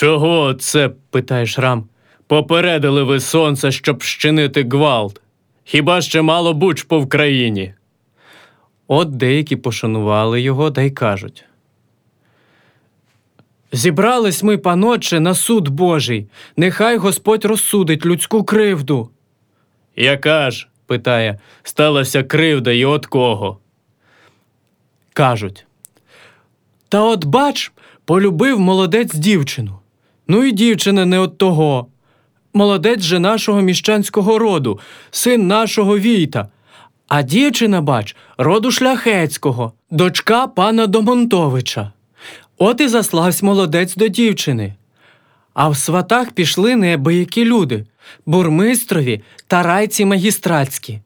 Чого це? питає Шрам. Попередили ви сонце, щоб вщинити гвалт. Хіба ще мало буч по Вкраїні? От деякі пошанували його та й кажуть. Зібрались ми, паноче, на суд Божий. Нехай Господь розсудить людську кривду. Яка ж? питає, сталася кривда і от кого? Кажуть. Та от бач, полюбив молодець дівчину. Ну і дівчина не от того. Молодець же нашого міщанського роду, син нашого війта. А дівчина, бач, роду шляхецького, дочка пана Домонтовича. От і заславсь молодець до дівчини. А в сватах пішли неабиякі люди бурмистрові та райці магістратські.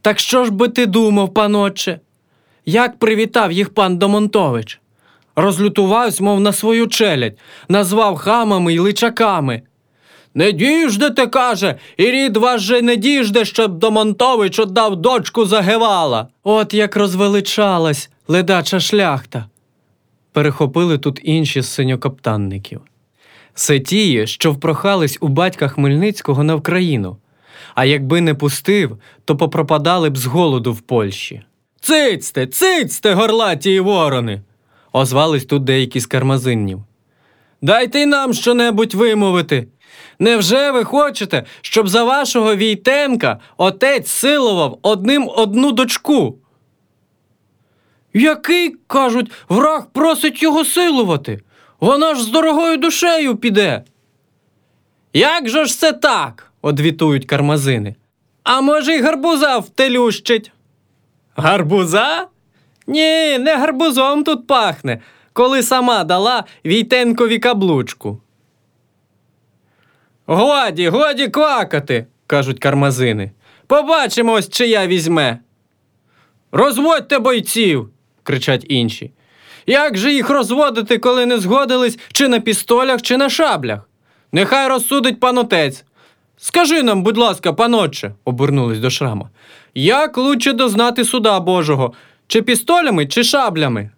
Так що ж би ти думав, панотче? Як привітав їх пан Домонтович? Розлютувався, мов на свою челядь, назвав хамами й личаками. Не діждете, каже, і рід ваш же не діжде, щоб Домонтович отдав дочку загевала. От як розвеличалась ледача шляхта. Перехопили тут інші з синьокоптанників. Це тії, що впрохались у батька Хмельницького на Вкраїну, а якби не пустив, то попропадали б з голоду в Польщі. Цицьте, цицьте, горлаті й ворони. Озвались тут деякі з кармазиннів. Дайте й нам щонебудь вимовити. Невже ви хочете, щоб за вашого Війтенка отець силував одним одну дочку? Який, кажуть, враг просить його силувати? Вона ж з дорогою душею піде. Як же ж це так? одвітують кармазини. А може, й гарбуза втелющить? Гарбуза? Ні, не гарбузом тут пахне, коли сама дала Війтенкові каблучку. Годі, годі квакати, кажуть кармазини. Побачимо ось, чия візьме. Розводьте бойців, кричать інші. Як же їх розводити, коли не згодились чи на пістолях, чи на шаблях? Нехай розсудить пан отець. Скажи нам, будь ласка, панотче, обернулись до шрама, як лучше дознати суда Божого, чи пістолями, чи шаблями?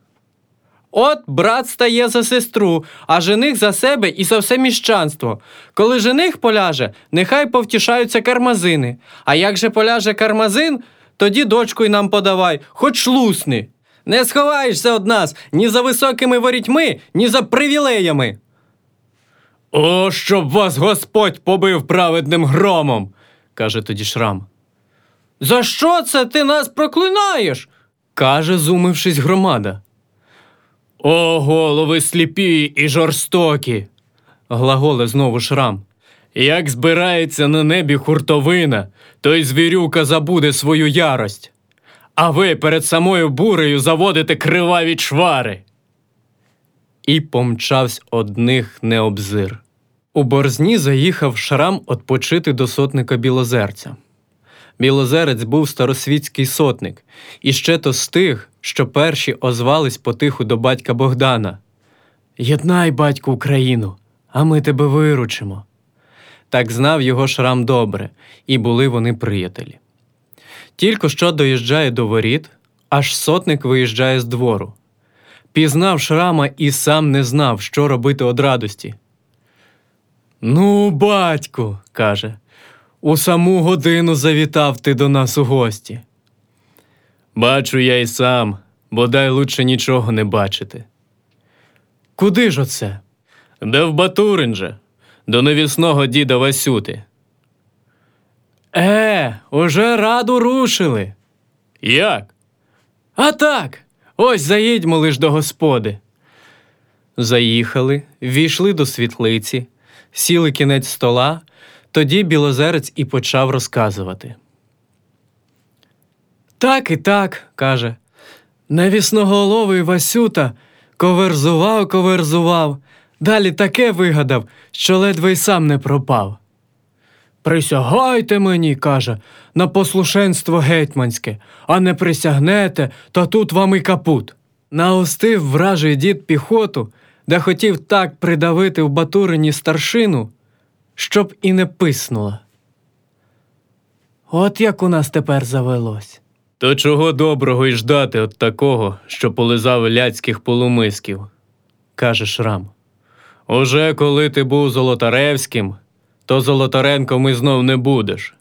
От брат стає за сестру, а жених за себе і за все міщанство. Коли жених поляже, нехай повтішаються кармазини. А як же поляже кармазин, тоді дочку й нам подавай, хоч лусни. Не сховаєшся од нас ні за високими ворітьми, ні за привілеями. О, щоб вас Господь побив праведним громом, каже тоді Шрам. За що це ти нас проклинаєш? Каже, зумившись громада. О, голови сліпі і жорстокі. глаголе знову шрам. Як збирається на небі хуртовина, то й звірюка забуде свою ярость. А ви перед самою бурею заводите криваві чвари. І помчавсь одних необзир. У борзні заїхав шрам отпочити до сотника білозерця. Білозерець був старосвітський сотник, і ще то з тих, що перші озвались потиху до батька Богдана. Єднай, батьку, Україну, а ми тебе виручимо. Так знав його шрам добре, і були вони приятелі. Тільки що доїжджає до воріт, аж сотник виїжджає з двору. Пізнав шрама і сам не знав, що робити од радості. Ну, батьку, каже, у саму годину завітав ти до нас у гості. Бачу я й сам, бодай лучше нічого не бачити. Куди ж оце? Де в Батурин же, до невісного діда Васюти. Е, уже раду рушили. Як? А так, ось заїдьмо лиш до господи. Заїхали, війшли до світлиці, сіли кінець стола, тоді білозерець і почав розказувати. Так і так, каже. Невісноголовий Васюта коверзував, коверзував, далі таке вигадав, що ледве й сам не пропав. Присягайте мені, каже, на послушенство гетьманське, а не присягнете, то тут вам і капут. Наустив вражий дід піхоту, де хотів так придавити в Батурині старшину, щоб і не писнула. От як у нас тепер завелось. То чого доброго й ждати от такого, що полизав ляцьких полумисків, каже Шрам. Уже коли ти був Золотаревським, то Золотаренком і знов не будеш.